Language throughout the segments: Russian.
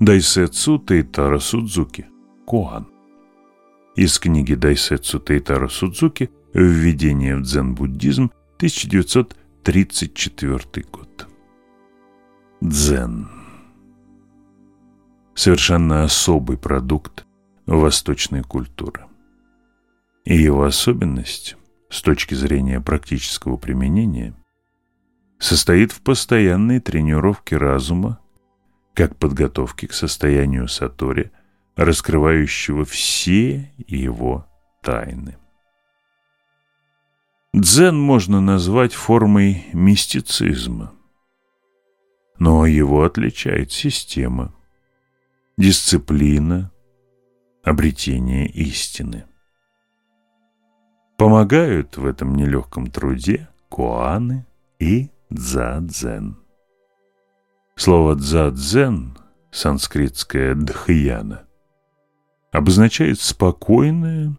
Дайсетсу Тейтара Судзуки, Коан. Из книги Дайсетсу Тейтара Судзуки «Введение в дзен-буддизм», 1934 год. Дзен. Совершенно особый продукт восточной культуры. И его особенность, с точки зрения практического применения, состоит в постоянной тренировке разума как подготовке к состоянию сатори, раскрывающего все его тайны. Дзен можно назвать формой мистицизма, но его отличает система, дисциплина, обретение истины. Помогают в этом нелегком труде куаны и дзадзен. Слово «дзадзен» санскритское «дхьяна» обозначает спокойное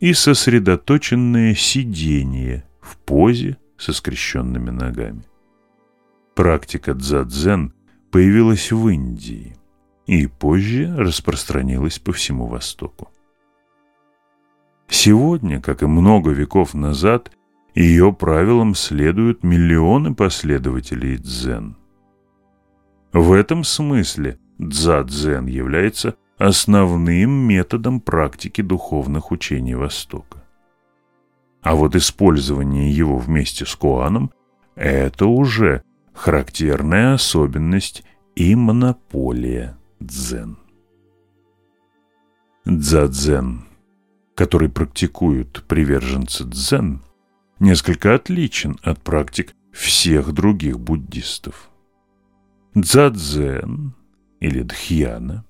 и сосредоточенное сидение в позе со скрещенными ногами. Практика дзадзен появилась в Индии и позже распространилась по всему Востоку. Сегодня, как и много веков назад, ее правилам следуют миллионы последователей дзен – в этом смысле дзадзен является основным методом практики духовных учений Востока. А вот использование его вместе с Куаном – это уже характерная особенность и монополия дзен. Дзадзен, который практикуют приверженцы дзен, несколько отличен от практик всех других буддистов. Дзадзен или дхьяна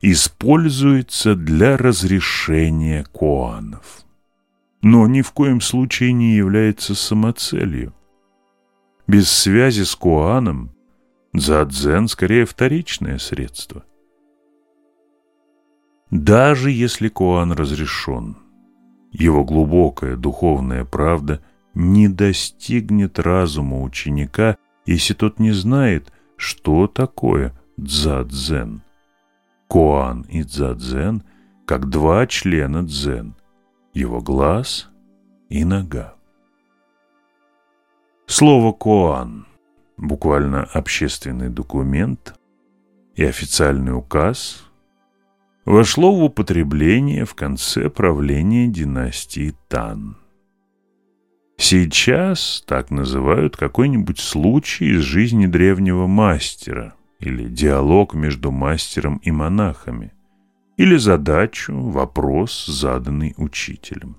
используется для разрешения коанов, но ни в коем случае не является самоцелью. Без связи с коаном дзадзен скорее вторичное средство. Даже если коан разрешен, его глубокая духовная правда не достигнет разума ученика, если тот не знает – что такое дзадзен. Коан и дзадзен как два члена дзен, его глаз и нога. Слово «коан» буквально общественный документ и официальный указ вошло в употребление в конце правления династии Тан. Сейчас так называют какой-нибудь случай из жизни древнего мастера или диалог между мастером и монахами, или задачу, вопрос, заданный учителем.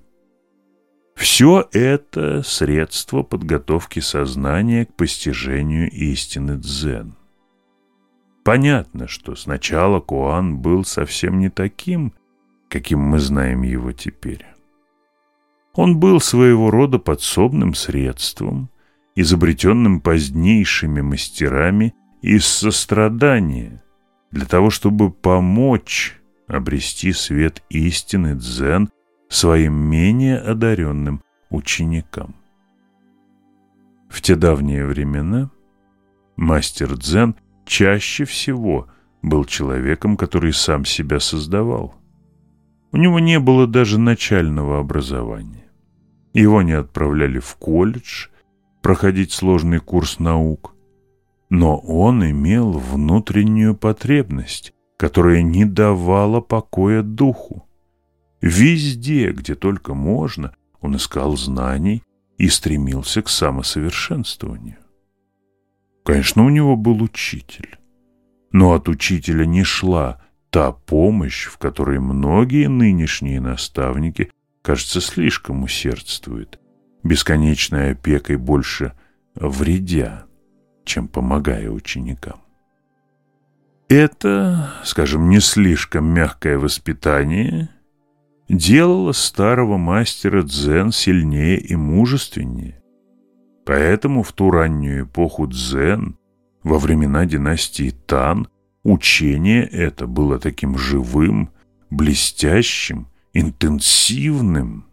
Все это средство подготовки сознания к постижению истины дзен. Понятно, что сначала Куан был совсем не таким, каким мы знаем его теперь. Он был своего рода подсобным средством, изобретенным позднейшими мастерами из сострадания, для того, чтобы помочь обрести свет истины дзен своим менее одаренным ученикам. В те давние времена мастер дзен чаще всего был человеком, который сам себя создавал. У него не было даже начального образования. Его не отправляли в колледж проходить сложный курс наук. Но он имел внутреннюю потребность, которая не давала покоя духу. Везде, где только можно, он искал знаний и стремился к самосовершенствованию. Конечно, у него был учитель, но от учителя не шла та помощь, в которой многие нынешние наставники кажется, слишком усердствует, бесконечной опекой больше вредя, чем помогая ученикам. Это, скажем, не слишком мягкое воспитание делало старого мастера дзен сильнее и мужественнее. Поэтому в ту раннюю эпоху дзен, во времена династии Тан, учение это было таким живым, блестящим интенсивным.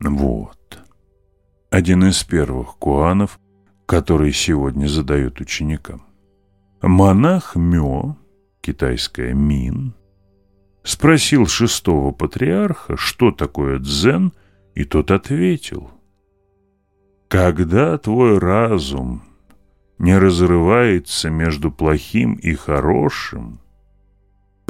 Вот. Один из первых куанов, который сегодня задают ученикам. Монах Мё, китайская Мин, спросил шестого патриарха, что такое дзен, и тот ответил, «Когда твой разум не разрывается между плохим и хорошим,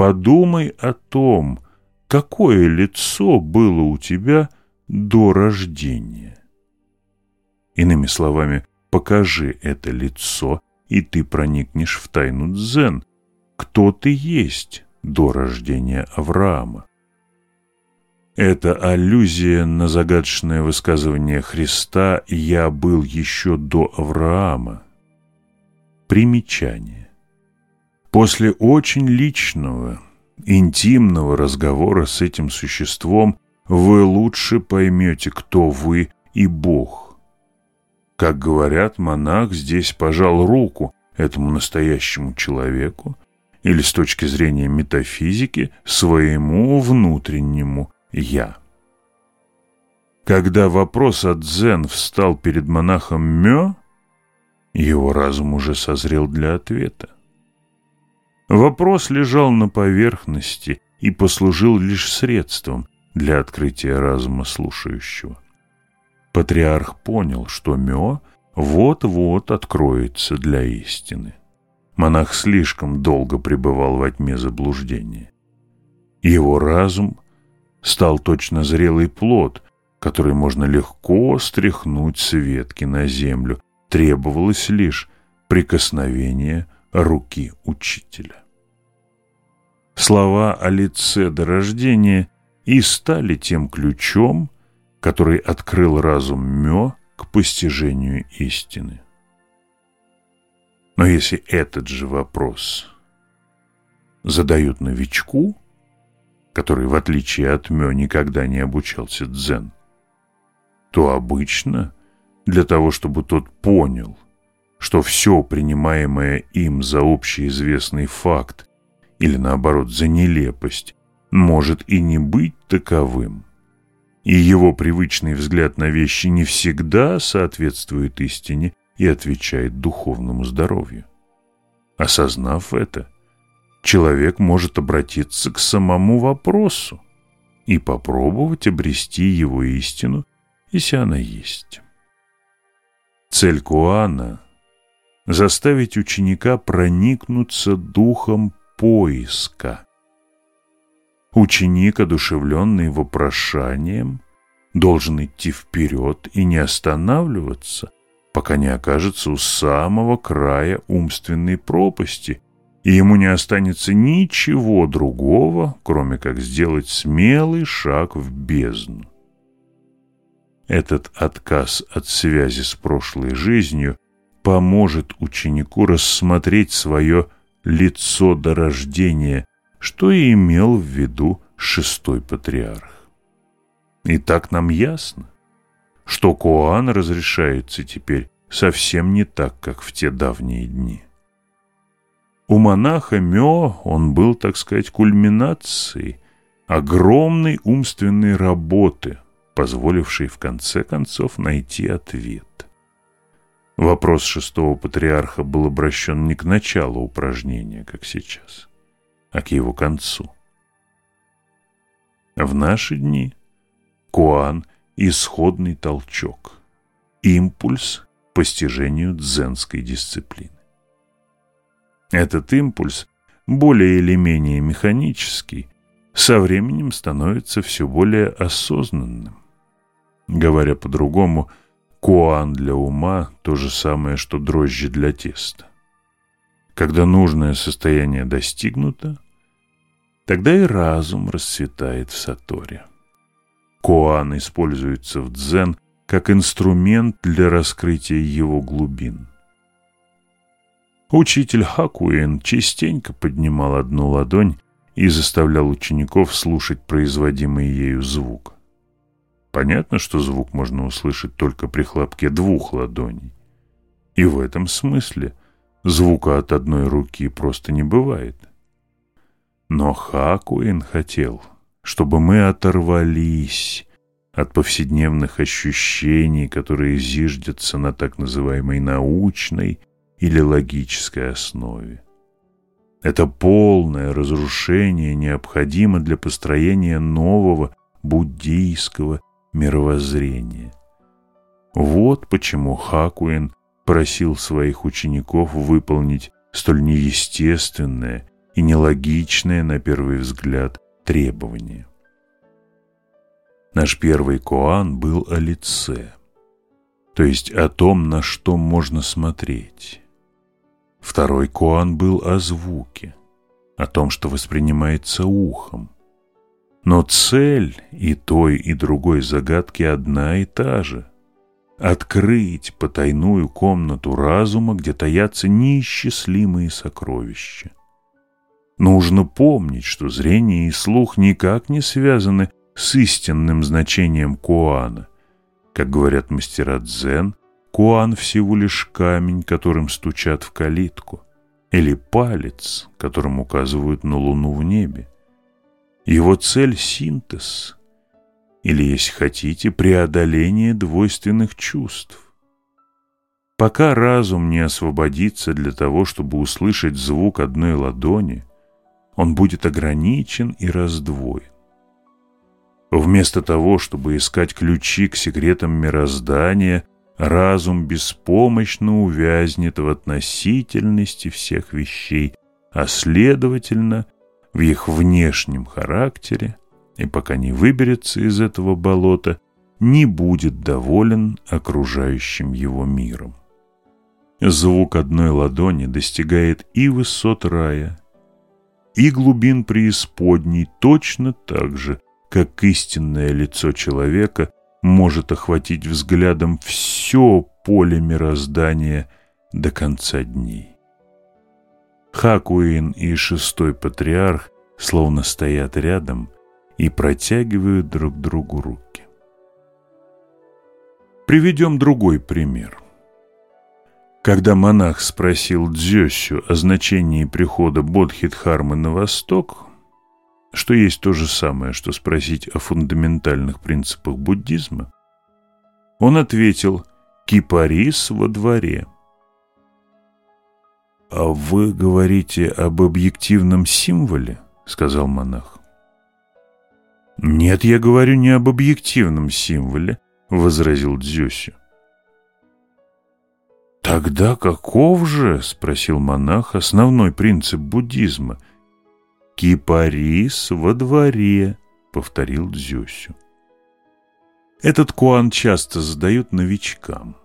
подумай о том, какое лицо было у тебя до рождения. Иными словами, покажи это лицо, и ты проникнешь в тайну дзен, кто ты есть до рождения Авраама. Это аллюзия на загадочное высказывание Христа «Я был еще до Авраама». Примечание. После очень личного, интимного разговора с этим существом вы лучше поймете, кто вы и Бог. Как говорят, монах здесь пожал руку этому настоящему человеку или с точки зрения метафизики своему внутреннему «я». Когда вопрос о дзен встал перед монахом Мё, его разум уже созрел для ответа. Вопрос лежал на поверхности и послужил лишь средством для открытия разума слушающего. Патриарх понял, что Мё вот-вот откроется для истины. Монах слишком долго пребывал во тьме заблуждения. Его разум стал точно зрелый плод, который можно легко стряхнуть с ветки на землю, требовалось лишь прикосновение руки учителя. Слова о лице до рождения и стали тем ключом, который открыл разум Мё к постижению истины. Но если этот же вопрос задают новичку, который, в отличие от Мё, никогда не обучался дзен, то обычно для того, чтобы тот понял, что все принимаемое им за общеизвестный факт или, наоборот, за нелепость, может и не быть таковым, и его привычный взгляд на вещи не всегда соответствует истине и отвечает духовному здоровью. Осознав это, человек может обратиться к самому вопросу и попробовать обрести его истину, если она есть. Цель Куана – заставить ученика проникнуться духом поиска. Ученик, одушевленный вопрошанием, должен идти вперед и не останавливаться, пока не окажется у самого края умственной пропасти, и ему не останется ничего другого, кроме как сделать смелый шаг в бездну. Этот отказ от связи с прошлой жизнью поможет ученику рассмотреть свое лицо до рождения, что и имел в виду шестой патриарх. И так нам ясно, что Коан разрешается теперь совсем не так, как в те давние дни. У монаха Мё он был, так сказать, кульминацией огромной умственной работы, позволившей в конце концов найти ответ. Вопрос шестого патриарха был обращен не к началу упражнения, как сейчас, а к его концу. В наши дни Куан – исходный толчок, импульс к постижению дзенской дисциплины. Этот импульс, более или менее механический, со временем становится все более осознанным. Говоря по-другому – Куан для ума – то же самое, что дрожжи для теста. Когда нужное состояние достигнуто, тогда и разум расцветает в саторе. Куан используется в дзен как инструмент для раскрытия его глубин. Учитель Хакуэн частенько поднимал одну ладонь и заставлял учеников слушать производимый ею звук. Понятно, что звук можно услышать только при хлопке двух ладоней. И в этом смысле звука от одной руки просто не бывает. Но Хакуин хотел, чтобы мы оторвались от повседневных ощущений, которые зиждятся на так называемой научной или логической основе. Это полное разрушение необходимо для построения нового буддийского мировоззрения. Вот почему Хакуин просил своих учеников выполнить столь неестественное и нелогичное на первый взгляд требование. Наш первый коан был о лице, то есть о том, на что можно смотреть. Второй коан был о звуке, о том, что воспринимается ухом. Но цель и той, и другой загадки одна и та же – открыть потайную комнату разума, где таятся неисчислимые сокровища. Нужно помнить, что зрение и слух никак не связаны с истинным значением Куана. Как говорят мастера дзен, Куан всего лишь камень, которым стучат в калитку, или палец, которым указывают на луну в небе. Его цель – синтез, или, если хотите, преодоление двойственных чувств. Пока разум не освободится для того, чтобы услышать звук одной ладони, он будет ограничен и раздвоен. Вместо того, чтобы искать ключи к секретам мироздания, разум беспомощно увязнет в относительности всех вещей, а следовательно, в их внешнем характере, и пока не выберется из этого болота, не будет доволен окружающим его миром. Звук одной ладони достигает и высот рая, и глубин преисподней точно так же, как истинное лицо человека может охватить взглядом все поле мироздания до конца дней. Хакуин и шестой патриарх словно стоят рядом и протягивают друг другу руки. Приведем другой пример. Когда монах спросил Дзёсю о значении прихода Бодхидхармы на восток, что есть то же самое, что спросить о фундаментальных принципах буддизма, он ответил «Кипарис во дворе». «А вы говорите об объективном символе?» — сказал монах. «Нет, я говорю не об объективном символе», — возразил Дзюсю. «Тогда каков же, — спросил монах, — основной принцип буддизма — «Кипарис во дворе», — повторил Дзюсю. Этот куан часто задают новичкам.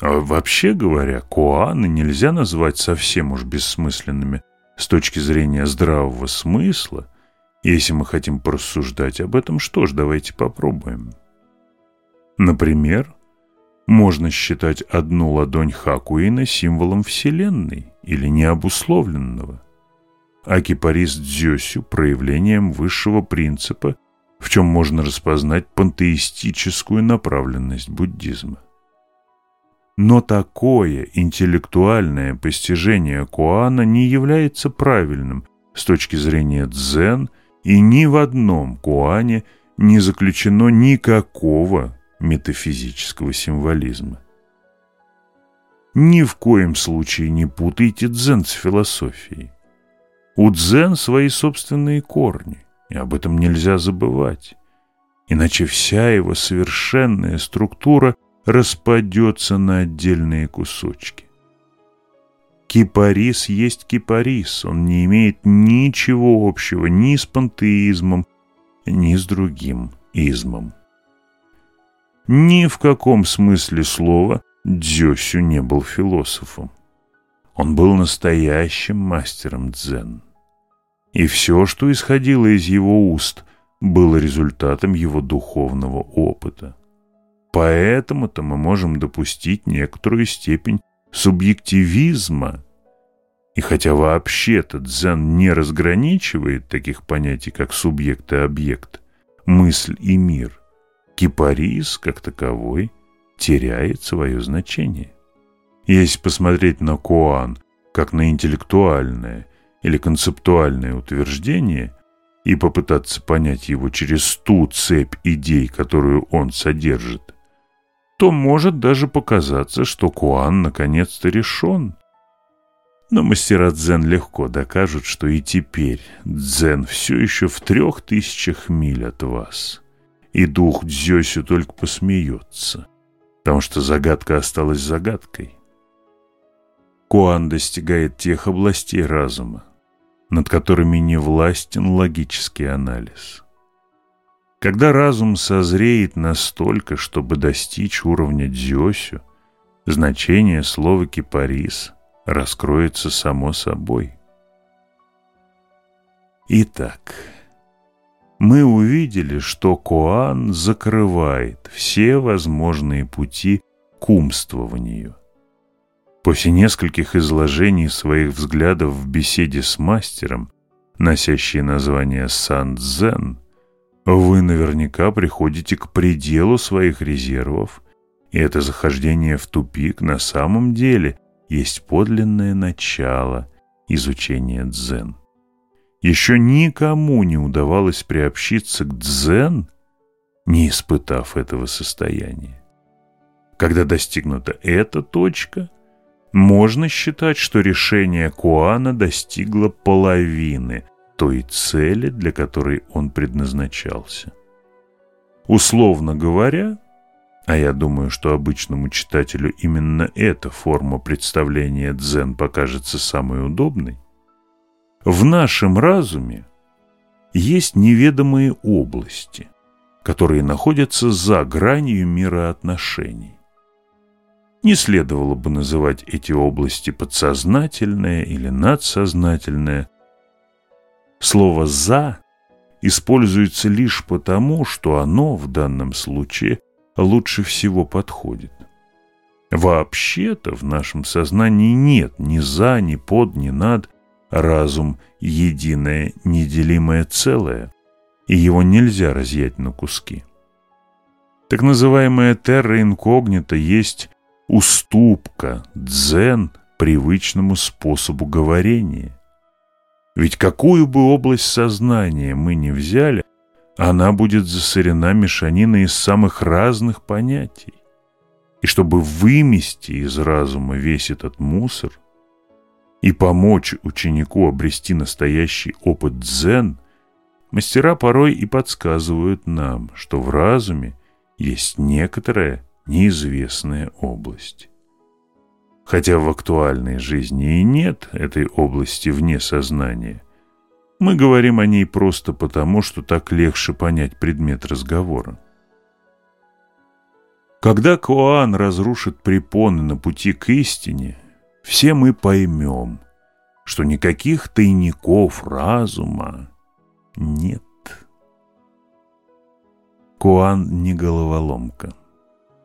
А вообще говоря, куаны нельзя назвать совсем уж бессмысленными с точки зрения здравого смысла. Если мы хотим порассуждать об этом, что ж, давайте попробуем. Например, можно считать одну ладонь Хакуина символом Вселенной или необусловленного а кипарис дзёсю проявлением высшего принципа, в чем можно распознать пантеистическую направленность буддизма. Но такое интеллектуальное постижение Куана не является правильным с точки зрения дзен, и ни в одном Куане не заключено никакого метафизического символизма. Ни в коем случае не путайте дзен с философией. У дзен свои собственные корни, и об этом нельзя забывать. Иначе вся его совершенная структура распадется на отдельные кусочки. Кипарис есть кипарис, он не имеет ничего общего ни с пантеизмом, ни с другим измом. Ни в каком смысле слова Дзёсю не был философом. Он был настоящим мастером дзен и все, что исходило из его уст, было результатом его духовного опыта. Поэтому-то мы можем допустить некоторую степень субъективизма. И хотя вообще-то дзен не разграничивает таких понятий, как субъект и объект, мысль и мир, кипарис, как таковой, теряет свое значение. Если посмотреть на Коан как на интеллектуальное или концептуальное утверждение и попытаться понять его через ту цепь идей, которую он содержит, то может даже показаться, что Куан наконец-то решен. Но мастера дзен легко докажут, что и теперь дзен все еще в трех тысячах миль от вас. И дух Дзёсю только посмеется, потому что загадка осталась загадкой. Куан достигает тех областей разума, над которыми не властен логический анализ. Когда разум созреет настолько, чтобы достичь уровня дзёсю, значение слова «кипарис» раскроется само собой. Итак, мы увидели, что Коан закрывает все возможные пути к умствованию. После нескольких изложений своих взглядов в беседе с мастером, носящей название Сан-Дзен, вы наверняка приходите к пределу своих резервов, и это захождение в тупик на самом деле есть подлинное начало изучения дзен. Еще никому не удавалось приобщиться к дзен, не испытав этого состояния. Когда достигнута эта точка, можно считать, что решение Куана достигло половины той цели, для которой он предназначался. Условно говоря, а я думаю, что обычному читателю именно эта форма представления дзен покажется самой удобной, в нашем разуме есть неведомые области, которые находятся за гранью мира отношений. Не следовало бы называть эти области подсознательное или надсознательное, Слово «за» используется лишь потому, что оно в данном случае лучше всего подходит. Вообще-то в нашем сознании нет ни «за», ни «под», ни «над», разум – единое, неделимое целое, и его нельзя разъять на куски. Так называемая терра инкогнита есть уступка, дзен, привычному способу говорения. Ведь какую бы область сознания мы ни взяли, она будет засорена мешаниной из самых разных понятий. И чтобы вымести из разума весь этот мусор и помочь ученику обрести настоящий опыт дзен, мастера порой и подсказывают нам, что в разуме есть некоторая неизвестная область. Хотя в актуальной жизни и нет этой области вне сознания. Мы говорим о ней просто потому, что так легче понять предмет разговора. Когда Коан разрушит препоны на пути к истине, все мы поймем, что никаких тайников разума нет. Куан не головоломка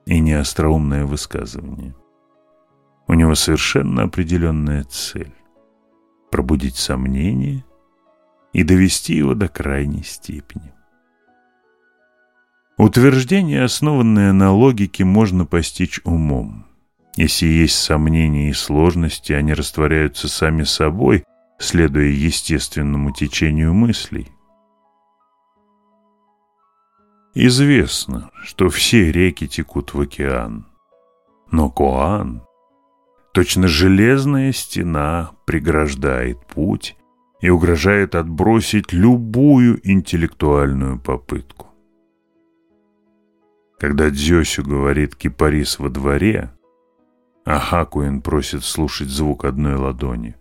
и не остроумное высказывание. У него совершенно определенная цель – пробудить сомнение и довести его до крайней степени. Утверждение, основанное на логике, можно постичь умом. Если есть сомнения и сложности, они растворяются сами собой, следуя естественному течению мыслей. Известно, что все реки текут в океан, но Коан Точно железная стена преграждает путь и угрожает отбросить любую интеллектуальную попытку. Когда Дзёсю говорит «кипарис во дворе», а Хакуин просит слушать звук одной ладони,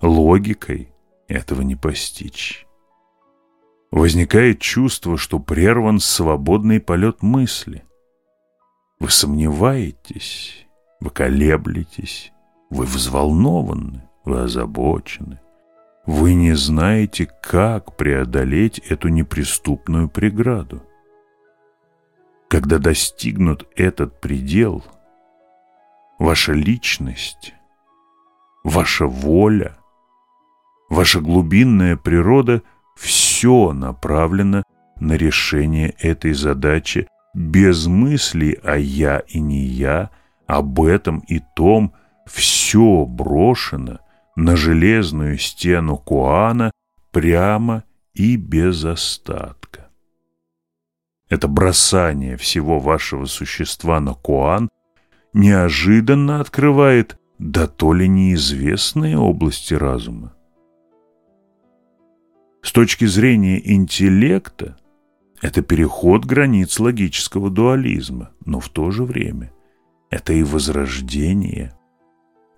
логикой этого не постичь. Возникает чувство, что прерван свободный полет мысли. Вы сомневаетесь, вы колеблетесь, вы взволнованы, вы озабочены. Вы не знаете, как преодолеть эту неприступную преграду. Когда достигнут этот предел, ваша личность, ваша воля, ваша глубинная природа – все направлено на решение этой задачи без мыслей о «я» и «не я», об этом и том – все брошено на железную стену Куана прямо и без остатка. Это бросание всего вашего существа на Куан неожиданно открывает да то ли неизвестные области разума. С точки зрения интеллекта это переход границ логического дуализма, но в то же время это и возрождение,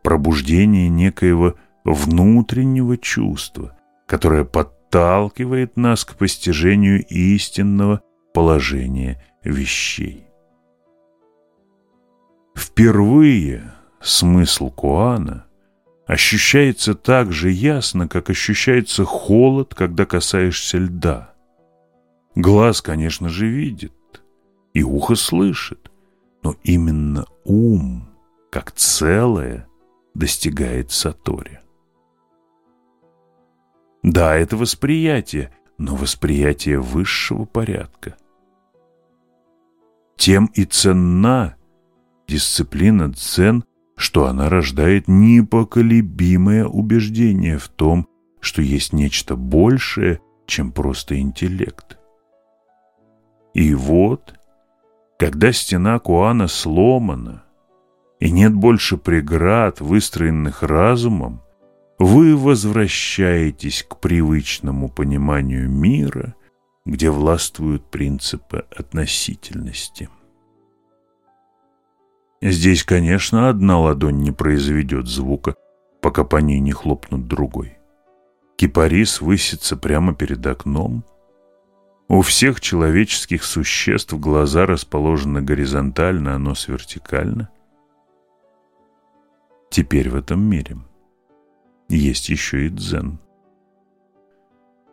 пробуждение некоего внутреннего чувства, которое подталкивает нас к постижению истинного положения вещей. Впервые смысл Куана ощущается так же ясно, как ощущается холод, когда касаешься льда. Глаз, конечно же, видит, и ухо слышит, но именно ум, как целое, достигает сатори. Да, это восприятие, но восприятие высшего порядка. Тем и ценна дисциплина дзен, что она рождает непоколебимое убеждение в том, что есть нечто большее, чем просто интеллект. И вот, когда стена Куана сломана, и нет больше преград, выстроенных разумом, вы возвращаетесь к привычному пониманию мира, где властвуют принципы относительности. Здесь, конечно, одна ладонь не произведет звука, пока по ней не хлопнут другой. Кипарис высится прямо перед окном. У всех человеческих существ глаза расположены горизонтально, а нос вертикально. Теперь в этом мире есть еще и дзен.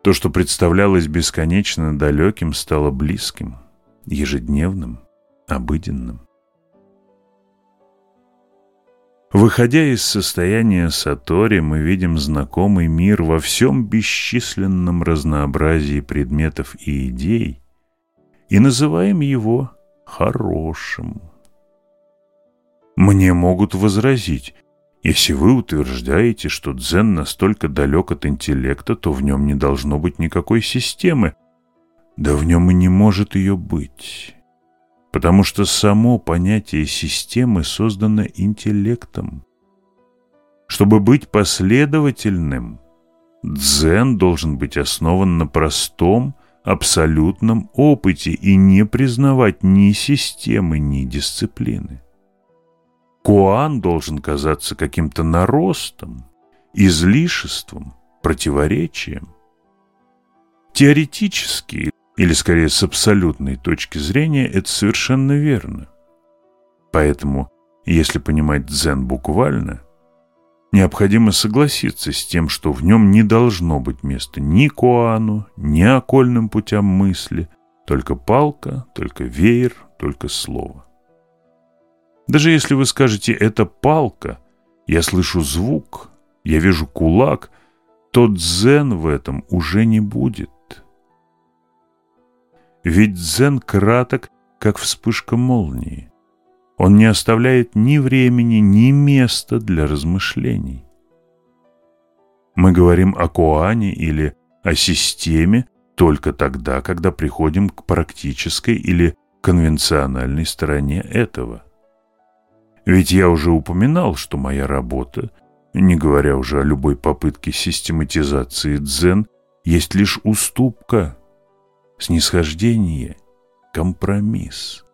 То, что представлялось бесконечно далеким, стало близким, ежедневным, обыденным. Выходя из состояния сатори, мы видим знакомый мир во всем бесчисленном разнообразии предметов и идей и называем его хорошим. Мне могут возразить, если вы утверждаете, что дзен настолько далек от интеллекта, то в нем не должно быть никакой системы. Да в нем и не может ее быть потому что само понятие системы создано интеллектом. Чтобы быть последовательным, дзен должен быть основан на простом, абсолютном опыте и не признавать ни системы, ни дисциплины. Куан должен казаться каким-то наростом, излишеством, противоречием. Теоретически или скорее с абсолютной точки зрения, это совершенно верно. Поэтому, если понимать дзен буквально, необходимо согласиться с тем, что в нем не должно быть места ни коану, ни окольным путям мысли, только палка, только веер, только слово. Даже если вы скажете «это палка», я слышу звук, я вижу кулак, то дзен в этом уже не будет. Ведь дзен краток, как вспышка молнии. Он не оставляет ни времени, ни места для размышлений. Мы говорим о коане или о системе только тогда, когда приходим к практической или конвенциональной стороне этого. Ведь я уже упоминал, что моя работа, не говоря уже о любой попытке систематизации дзен, есть лишь уступка снисхождение, компромисс.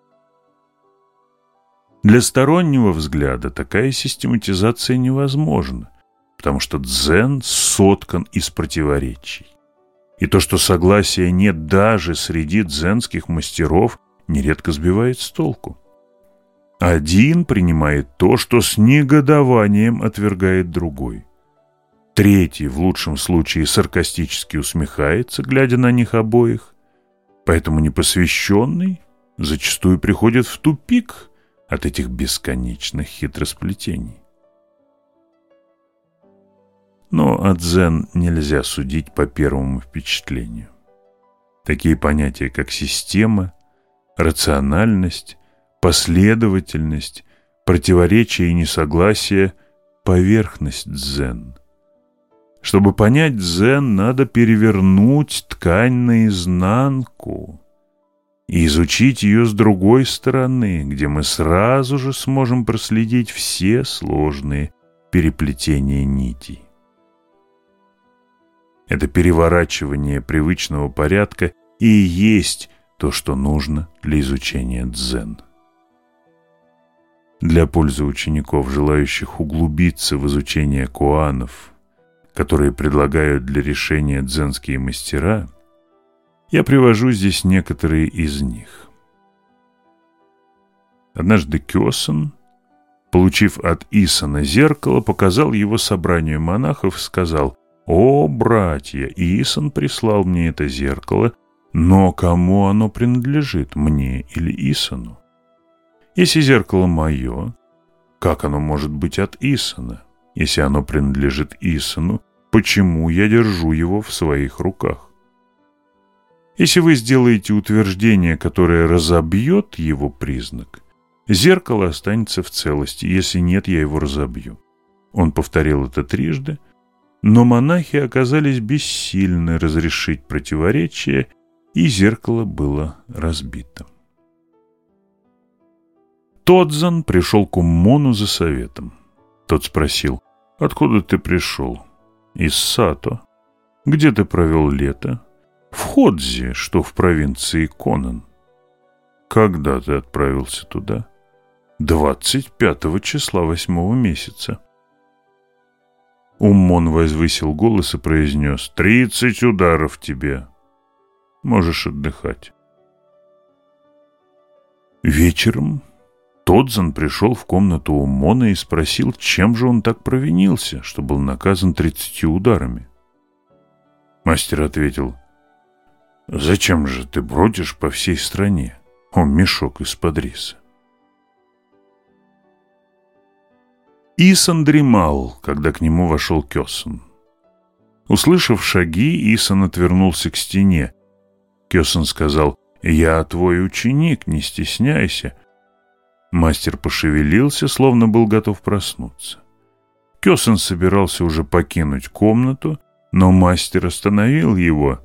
Для стороннего взгляда такая систематизация невозможна, потому что дзен соткан из противоречий. И то, что согласия нет даже среди дзенских мастеров, нередко сбивает с толку. Один принимает то, что с негодованием отвергает другой. Третий, в лучшем случае, саркастически усмехается, глядя на них обоих. Поэтому непосвященный зачастую приходит в тупик от этих бесконечных хитросплетений. Но о дзен нельзя судить по первому впечатлению. Такие понятия, как система, рациональность, последовательность, противоречие и несогласие – поверхность дзен – чтобы понять дзен, надо перевернуть ткань наизнанку и изучить ее с другой стороны, где мы сразу же сможем проследить все сложные переплетение нитей. Это переворачивание привычного порядка и есть то, что нужно для изучения дзен. Для пользы учеников, желающих углубиться в изучение куанов, которые предлагают для решения дзенские мастера, я привожу здесь некоторые из них. Однажды Кёсон, получив от Исона зеркало, показал его собранию монахов и сказал, «О, братья, Исон прислал мне это зеркало, но кому оно принадлежит, мне или Исону? Если зеркало мое, как оно может быть от Исона? Если оно принадлежит Исону, почему я держу его в своих руках? Если вы сделаете утверждение, которое разобьет его признак, зеркало останется в целости, если нет, я его разобью. Он повторил это трижды, но монахи оказались бессильны разрешить противоречие, и зеркало было разбито. Тодзан пришел к Уммону за советом. Тот спросил, «Откуда ты пришел?» «Из Сато». «Где ты провел лето?» «В Ходзе, что в провинции Конан». «Когда ты отправился туда?» «25 числа восьмого месяца». Уммон возвысил голос и произнес, «Тридцать ударов тебе. Можешь отдыхать». Вечером Тодзан пришел в комнату Умона и спросил, чем же он так провинился, что был наказан тридцатью ударами. Мастер ответил, «Зачем же ты бродишь по всей стране, о мешок из-под риса?» Исон дремал, когда к нему вошел Кёсон. Услышав шаги, Исон отвернулся к стене. Кёсон сказал, «Я твой ученик, не стесняйся». Мастер пошевелился, словно был готов проснуться. Кёсон собирался уже покинуть комнату, но мастер остановил его.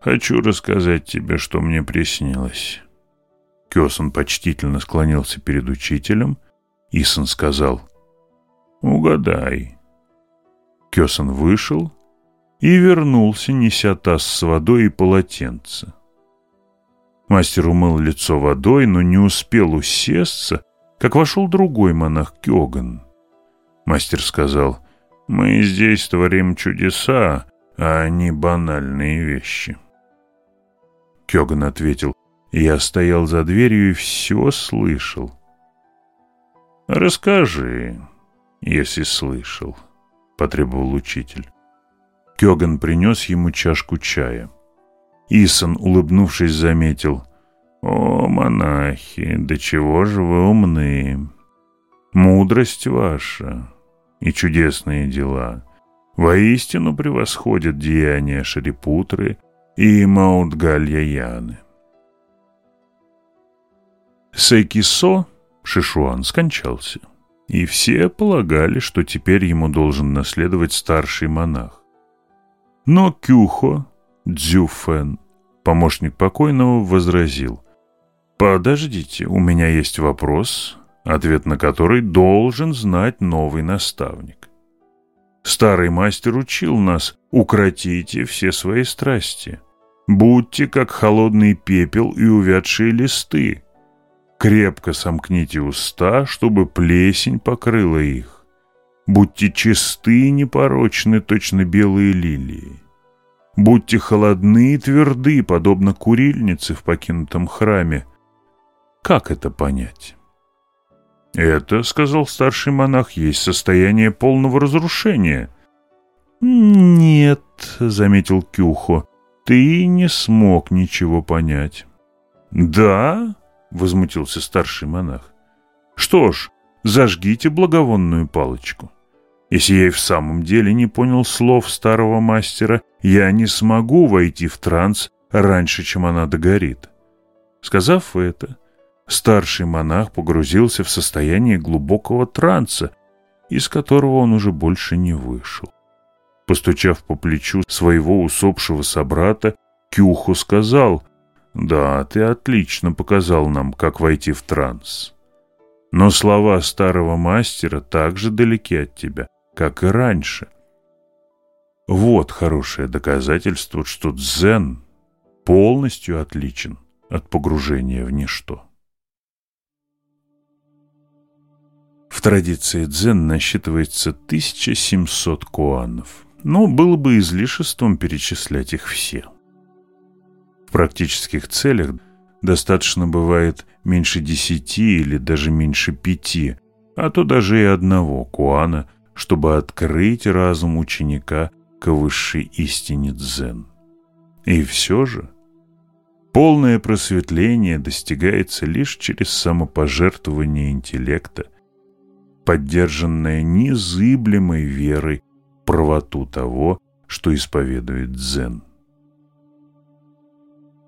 «Хочу рассказать тебе, что мне приснилось». Кёсон почтительно склонился перед учителем. Исон сказал, «Угадай». Кёсон вышел и вернулся, неся таз с водой и полотенце. Мастер умыл лицо водой, но не успел усесться, как вошел другой монах Кёган. Мастер сказал, «Мы здесь творим чудеса, а не банальные вещи». Кёган ответил, «Я стоял за дверью и все слышал». «Расскажи», если слышал», — потребовал учитель. Кёган принес ему чашку чая. Исон, улыбнувшись, заметил. «О, монахи, до чего же вы умны! Мудрость ваша и чудесные дела воистину превосходят деяния Шарипутры и Маудгалья-Яны». Сейкисо Шишуан скончался и все полагали, что теперь ему должен наследовать старший монах. Но Кюхо Дзюфен, помощник покойного, возразил. «Подождите, у меня есть вопрос, ответ на который должен знать новый наставник. Старый мастер учил нас, укротите все свои страсти. Будьте как холодный пепел и увядшие листы, Крепко сомкните уста, чтобы плесень покрыла их. Будьте чисты и непорочны, точно белые лилии. Будьте холодны и тверды, подобно курильнице в покинутом храме. Как это понять? Это, сказал старший монах, есть состояние полного разрушения. Нет, заметил Кюхо, ты не смог ничего понять. Да, возмутился старший монах. Что ж, зажгите благовонную палочку. Если я и в самом деле не понял слов старого мастера, я не смогу войти в транс раньше, чем она догорит. Сказав это, старший монах погрузился в состояние глубокого транса, из которого он уже больше не вышел. Постучав по плечу своего усопшего собрата, Кюху сказал, да, ты отлично показал нам, как войти в транс. Но слова старого мастера также далеки от тебя. Как и раньше. Вот хорошее доказательство, что дзен полностью отличен от погружения в ничто. В традиции дзен насчитывается 1700 куанов, но было бы излишеством перечислять их все. В практических целях достаточно бывает меньше десяти или даже меньше пяти, а то даже и одного куана, чтобы открыть разум ученика к высшей истине дзен. И все же полное просветление достигается лишь через самопожертвование интеллекта, поддержанное незыблемой верой в правоту того, что исповедует дзен.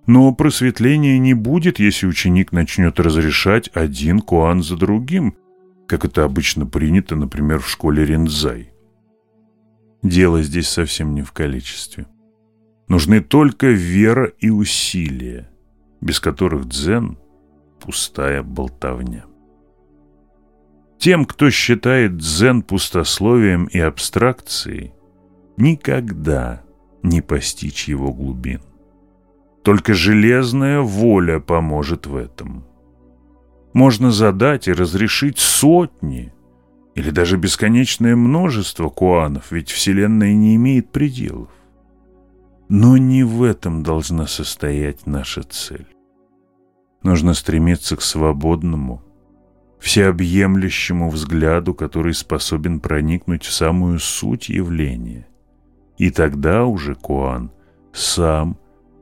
Но просветление не будет, если ученик начнет разрешать один куан за другим, как это обычно принято, например, в школе Ринзай. Дело здесь совсем не в количестве. Нужны только вера и усилия, без которых дзен – пустая болтовня. Тем, кто считает дзен пустословием и абстракцией, никогда не постичь его глубин. Только железная воля поможет в этом. Можно задать и разрешить сотни или даже бесконечное множество куанов, ведь Вселенная не имеет пределов. Но не в этом должна состоять наша цель. Нужно стремиться к свободному, всеобъемлющему взгляду, который способен проникнуть в самую суть явления. И тогда уже Куан сам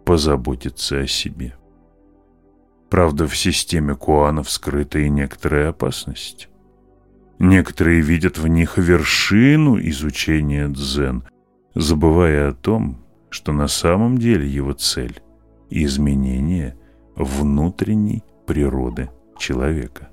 позаботиться о себе. Правда, в системе куанов скрыта и некоторая опасность. Некоторые видят в них вершину изучения дзен, забывая о том, что на самом деле его цель – изменение внутренней природы человека.